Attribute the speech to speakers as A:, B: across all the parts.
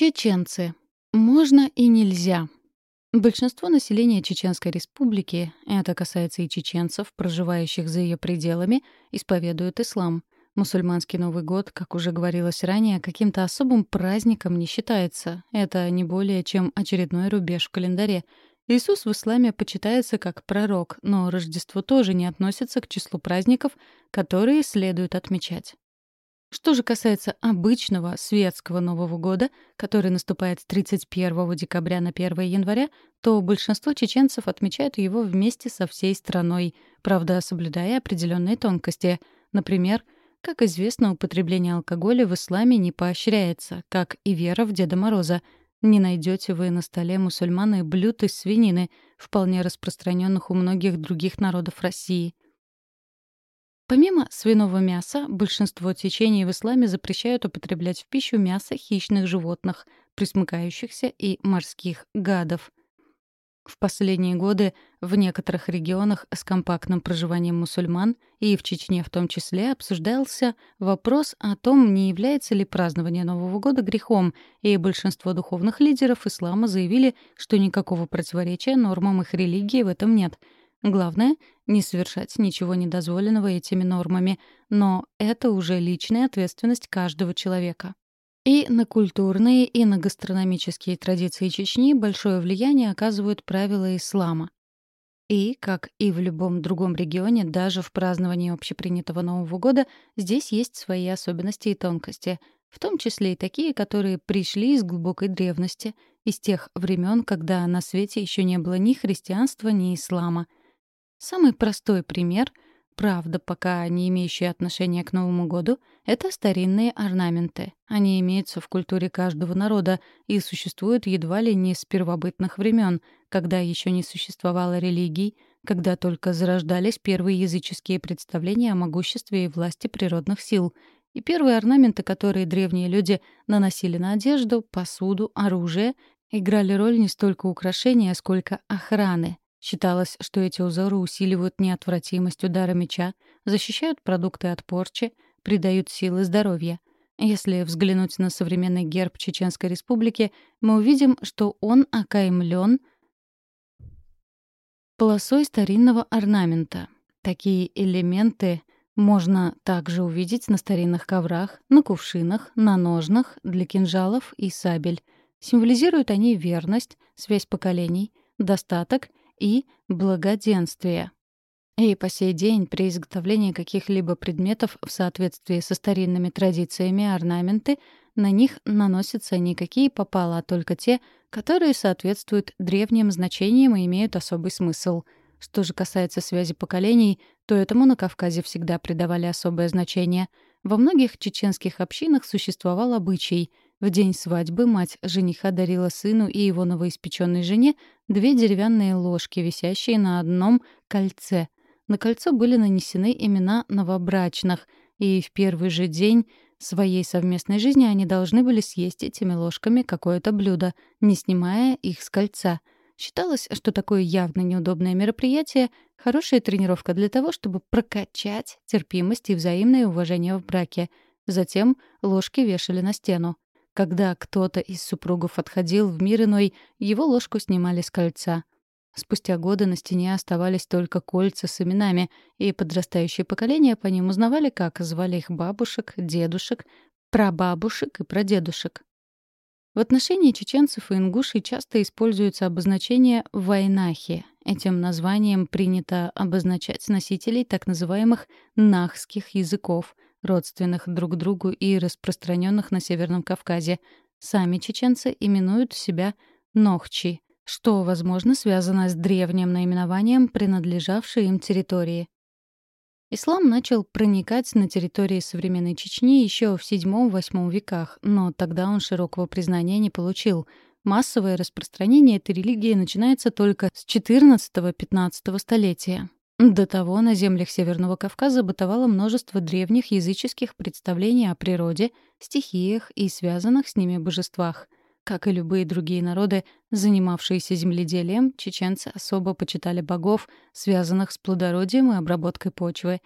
A: Чеченцы. Можно и нельзя. Большинство населения Чеченской республики, это касается и чеченцев, проживающих за ее пределами, исповедуют ислам. Мусульманский Новый год, как уже говорилось ранее, каким-то особым праздником не считается. Это не более чем очередной рубеж в календаре. Иисус в исламе почитается как пророк, но Рождество тоже не относится к числу праздников, которые следует отмечать. Что же касается обычного светского Нового года, который наступает с 31 декабря на 1 января, то большинство чеченцев отмечают его вместе со всей страной, правда, соблюдая определенные тонкости. Например, как известно, употребление алкоголя в исламе не поощряется, как и вера в Деда Мороза. Не найдете вы на столе мусульман и блюд из свинины, вполне распространенных у многих других народов России. Помимо свиного мяса, большинство течений в исламе запрещают употреблять в пищу мясо хищных животных, присмыкающихся и морских гадов. В последние годы в некоторых регионах с компактным проживанием мусульман, и в Чечне в том числе, обсуждался вопрос о том, не является ли празднование Нового года грехом, и большинство духовных лидеров ислама заявили, что никакого противоречия нормам их религии в этом нет — Главное — не совершать ничего недозволенного этими нормами, но это уже личная ответственность каждого человека. И на культурные, и на гастрономические традиции Чечни большое влияние оказывают правила ислама. И, как и в любом другом регионе, даже в праздновании общепринятого Нового года, здесь есть свои особенности и тонкости, в том числе и такие, которые пришли из глубокой древности, из тех времен, когда на свете еще не было ни христианства, ни ислама — Самый простой пример, правда, пока не имеющий отношения к Новому году, это старинные орнаменты. Они имеются в культуре каждого народа и существуют едва ли не с первобытных времен, когда еще не существовало религий, когда только зарождались первые языческие представления о могуществе и власти природных сил. И первые орнаменты, которые древние люди наносили на одежду, посуду, оружие, играли роль не столько украшения, сколько охраны, Считалось, что эти узоры усиливают неотвратимость удара меча, защищают продукты от порчи, придают силы здоровья. Если взглянуть на современный герб Чеченской Республики, мы увидим, что он окаймлен полосой старинного орнамента. Такие элементы можно также увидеть на старинных коврах, на кувшинах, на ножнах для кинжалов и сабель. Символизируют они верность, связь поколений, достаток и благоденствие. И по сей день при изготовлении каких-либо предметов в соответствии со старинными традициями орнаменты на них наносятся не какие попало, а только те, которые соответствуют древним значениям и имеют особый смысл. Что же касается связи поколений, то этому на Кавказе всегда придавали особое значение. Во многих чеченских общинах существовал обычай — в день свадьбы мать жениха дарила сыну и его новоиспеченной жене две деревянные ложки, висящие на одном кольце. На кольцо были нанесены имена новобрачных, и в первый же день своей совместной жизни они должны были съесть этими ложками какое-то блюдо, не снимая их с кольца. Считалось, что такое явно неудобное мероприятие — хорошая тренировка для того, чтобы прокачать терпимость и взаимное уважение в браке. Затем ложки вешали на стену. Когда кто-то из супругов отходил в мир иной, его ложку снимали с кольца. Спустя годы на стене оставались только кольца с именами, и подрастающее поколение по ним узнавали, как звали их бабушек, дедушек, прабабушек и прадедушек. В отношении чеченцев и ингушей часто используется обозначение «вайнахи». Этим названием принято обозначать носителей так называемых «нахских языков», родственных друг другу и распространенных на Северном Кавказе. Сами чеченцы именуют себя Нохчи, что, возможно, связано с древним наименованием принадлежавшей им территории. Ислам начал проникать на территории современной Чечни еще в VII-VIII веках, но тогда он широкого признания не получил. Массовое распространение этой религии начинается только с XIV-XV столетия. До того на землях Северного Кавказа бытовало множество древних языческих представлений о природе, стихиях и связанных с ними божествах. Как и любые другие народы, занимавшиеся земледелием, чеченцы особо почитали богов, связанных с плодородием и обработкой почвы.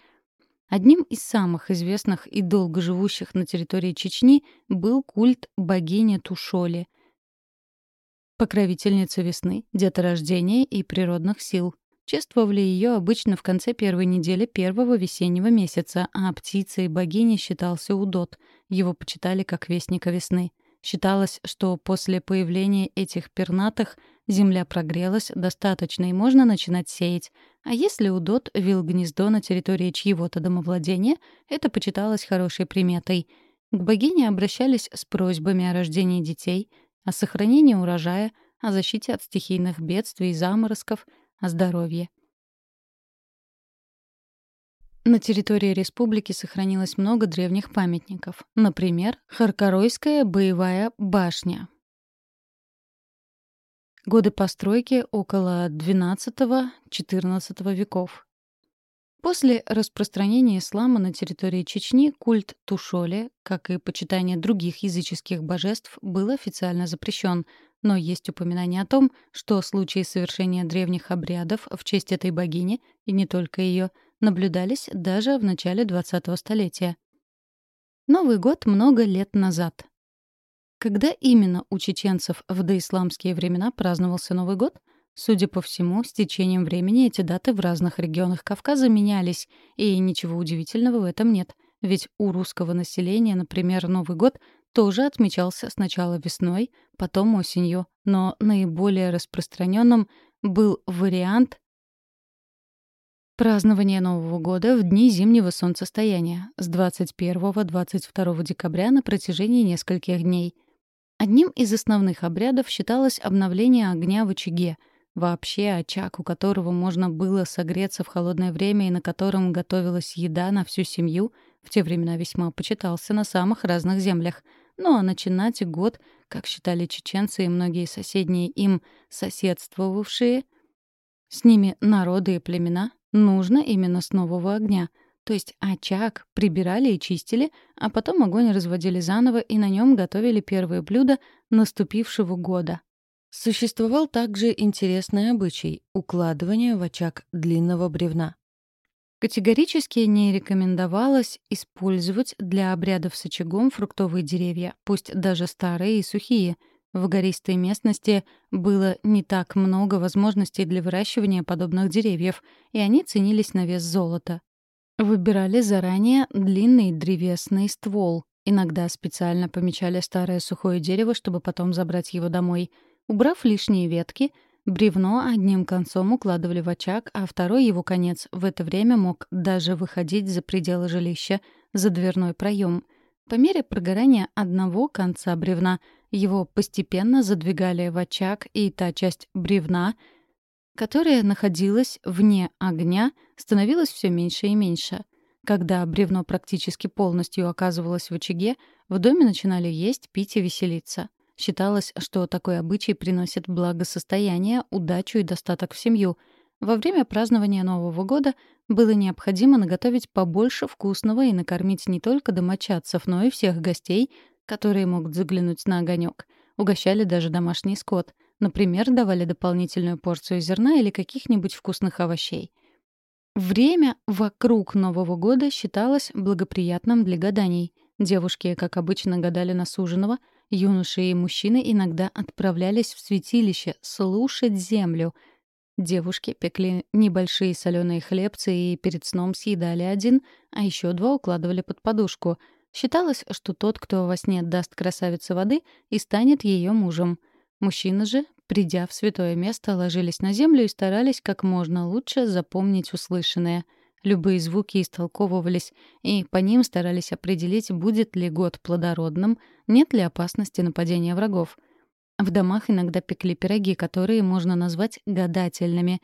A: Одним из самых известных и долго живущих на территории Чечни был культ богини Тушоли, покровительницы весны, деторождения и природных сил. Чествовали ее обычно в конце первой недели первого весеннего месяца, а птицей богини считался Удот. Его почитали как вестника весны. Считалось, что после появления этих пернатых земля прогрелась достаточно и можно начинать сеять. А если Удот вил гнездо на территории чьего-то домовладения, это почиталось хорошей приметой. К богине обращались с просьбами о рождении детей, о сохранении урожая, о защите от стихийных бедствий и заморозков, здоровье. На территории республики сохранилось много древних памятников. Например, Харкоройская боевая башня. Годы постройки около XII-XIV веков. После распространения ислама на территории Чечни культ Тушоли, как и почитание других языческих божеств, был официально запрещен, но есть упоминание о том, что случаи совершения древних обрядов в честь этой богини, и не только ее, наблюдались даже в начале 20-го столетия. Новый год много лет назад. Когда именно у чеченцев в доисламские времена праздновался Новый год? Судя по всему, с течением времени эти даты в разных регионах Кавказа менялись, и ничего удивительного в этом нет. Ведь у русского населения, например, Новый год тоже отмечался сначала весной, потом осенью, но наиболее распространенным был вариант празднования Нового года в дни зимнего солнцестояния с 21-22 декабря на протяжении нескольких дней. Одним из основных обрядов считалось обновление огня в очаге — Вообще очаг, у которого можно было согреться в холодное время и на котором готовилась еда на всю семью, в те времена весьма почитался на самых разных землях. Ну а начинать год, как считали чеченцы и многие соседние им соседствовавшие, с ними народы и племена, нужно именно с нового огня. То есть очаг прибирали и чистили, а потом огонь разводили заново и на нем готовили первые блюда наступившего года. Существовал также интересный обычай — укладывание в очаг длинного бревна. Категорически не рекомендовалось использовать для обрядов с очагом фруктовые деревья, пусть даже старые и сухие. В гористой местности было не так много возможностей для выращивания подобных деревьев, и они ценились на вес золота. Выбирали заранее длинный древесный ствол. Иногда специально помечали старое сухое дерево, чтобы потом забрать его домой — Убрав лишние ветки, бревно одним концом укладывали в очаг, а второй его конец в это время мог даже выходить за пределы жилища, за дверной проем. По мере прогорания одного конца бревна его постепенно задвигали в очаг, и та часть бревна, которая находилась вне огня, становилась все меньше и меньше. Когда бревно практически полностью оказывалось в очаге, в доме начинали есть, пить и веселиться. Считалось, что такой обычай приносит благосостояние, удачу и достаток в семью. Во время празднования Нового года было необходимо наготовить побольше вкусного и накормить не только домочадцев, но и всех гостей, которые могут заглянуть на огонек. Угощали даже домашний скот. Например, давали дополнительную порцию зерна или каких-нибудь вкусных овощей. Время вокруг Нового года считалось благоприятным для гаданий. Девушки, как обычно, гадали на суженого — Юноши и мужчины иногда отправлялись в святилище слушать землю. Девушки пекли небольшие соленые хлебцы и перед сном съедали один, а еще два укладывали под подушку. Считалось, что тот, кто во сне даст красавице воды, и станет ее мужем. Мужчины же, придя в святое место, ложились на землю и старались как можно лучше запомнить услышанное — Любые звуки истолковывались, и по ним старались определить, будет ли год плодородным, нет ли опасности нападения врагов. В домах иногда пекли пироги, которые можно назвать гадательными.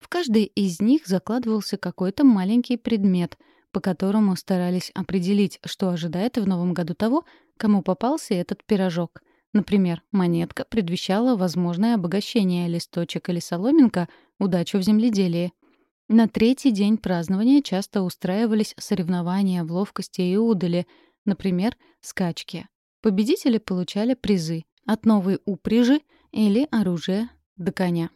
A: В каждый из них закладывался какой-то маленький предмет, по которому старались определить, что ожидает в новом году того, кому попался этот пирожок. Например, монетка предвещала возможное обогащение, листочек или соломинка — удачу в земледелии. На третий день празднования часто устраивались соревнования в ловкости и удали, например, скачки. Победители получали призы от новой упряжи или оружия до коня.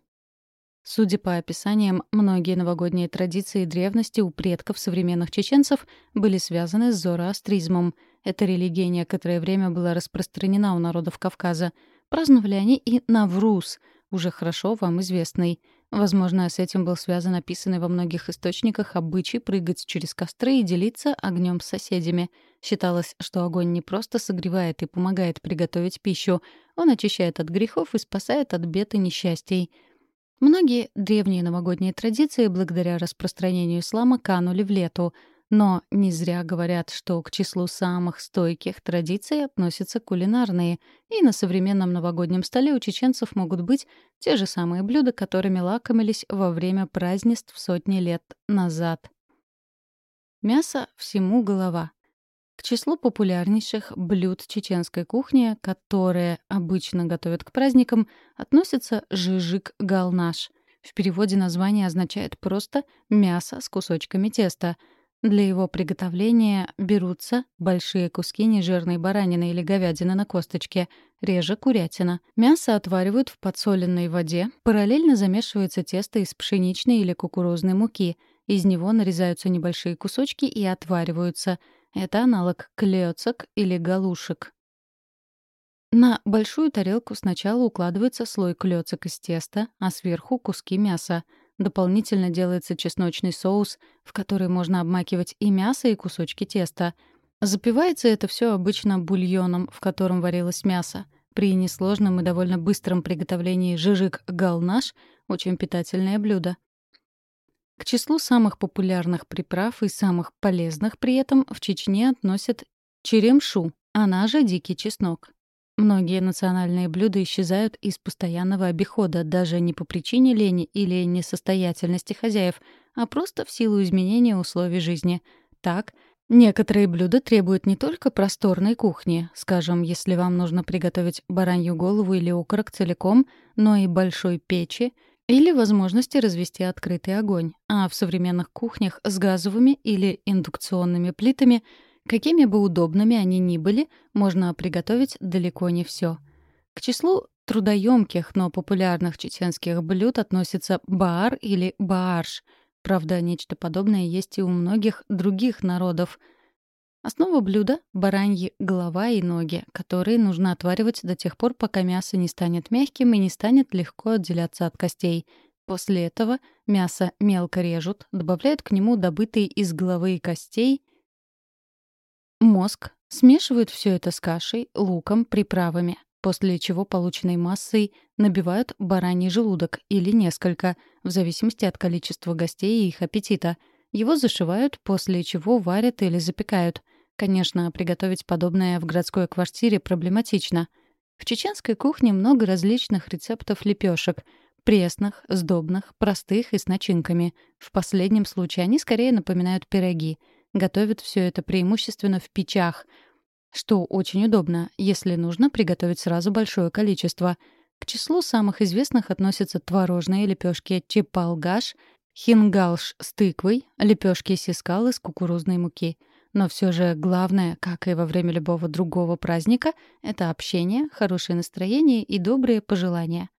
A: Судя по описаниям, многие новогодние традиции древности у предков современных чеченцев были связаны с зороастризмом. Эта религия некоторое время была распространена у народов Кавказа. Праздновали они и Навруз, уже хорошо вам известный. Возможно, с этим был связан описанный во многих источниках обычай прыгать через костры и делиться огнем с соседями. Считалось, что огонь не просто согревает и помогает приготовить пищу, он очищает от грехов и спасает от бед и несчастий. Многие древние новогодние традиции благодаря распространению ислама канули в лету, но не зря говорят, что к числу самых стойких традиций относятся кулинарные, и на современном новогоднем столе у чеченцев могут быть те же самые блюда, которыми лакомились во время празднеств сотни лет назад. Мясо всему голова. К числу популярнейших блюд чеченской кухни, которые обычно готовят к праздникам, относится жижик-галнаш. В переводе название означает просто «мясо с кусочками теста». Для его приготовления берутся большие куски нежирной баранины или говядины на косточке, реже курятина. Мясо отваривают в подсоленной воде, параллельно замешивается тесто из пшеничной или кукурузной муки. Из него нарезаются небольшие кусочки и отвариваются — это аналог клёцок или галушек. На большую тарелку сначала укладывается слой клёцок из теста, а сверху — куски мяса. Дополнительно делается чесночный соус, в который можно обмакивать и мясо, и кусочки теста. Запивается это все обычно бульоном, в котором варилось мясо. При несложном и довольно быстром приготовлении жижик-галнаш — очень питательное блюдо. К числу самых популярных приправ и самых полезных при этом в Чечне относят черемшу, она же дикий чеснок. Многие национальные блюда исчезают из постоянного обихода даже не по причине лени или несостоятельности хозяев, а просто в силу изменения условий жизни. Так, некоторые блюда требуют не только просторной кухни, скажем, если вам нужно приготовить баранью голову или окорок целиком, но и большой печи — или возможности развести открытый огонь, а в современных кухнях с газовыми или индукционными плитами, какими бы удобными они ни были, можно приготовить далеко не все. К числу трудоемких, но популярных чеченских блюд относится баар или баарш. Правда, нечто подобное есть и у многих других народов — Основа блюда — бараньи голова и ноги, которые нужно отваривать до тех пор, пока мясо не станет мягким и не станет легко отделяться от костей. После этого мясо мелко режут, добавляют к нему добытые из головы и костей мозг, смешивают все это с кашей, луком, приправами, после чего полученной массой набивают бараний желудок или несколько, в зависимости от количества гостей и их аппетита. Его зашивают, после чего варят или запекают — Конечно, приготовить подобное в городской квартире проблематично. В чеченской кухне много различных рецептов лепешек — пресных, сдобных, простых и с начинками. В последнем случае они скорее напоминают пироги. Готовят все это преимущественно в печах, что очень удобно, если нужно приготовить сразу большое количество. К числу самых известных относятся творожные лепешки чепалгаш, хингалш с тыквой, лепешки сискал из кукурузной муки — но все же главное, как и во время любого другого праздника, это общение, хорошее настроение и добрые пожелания.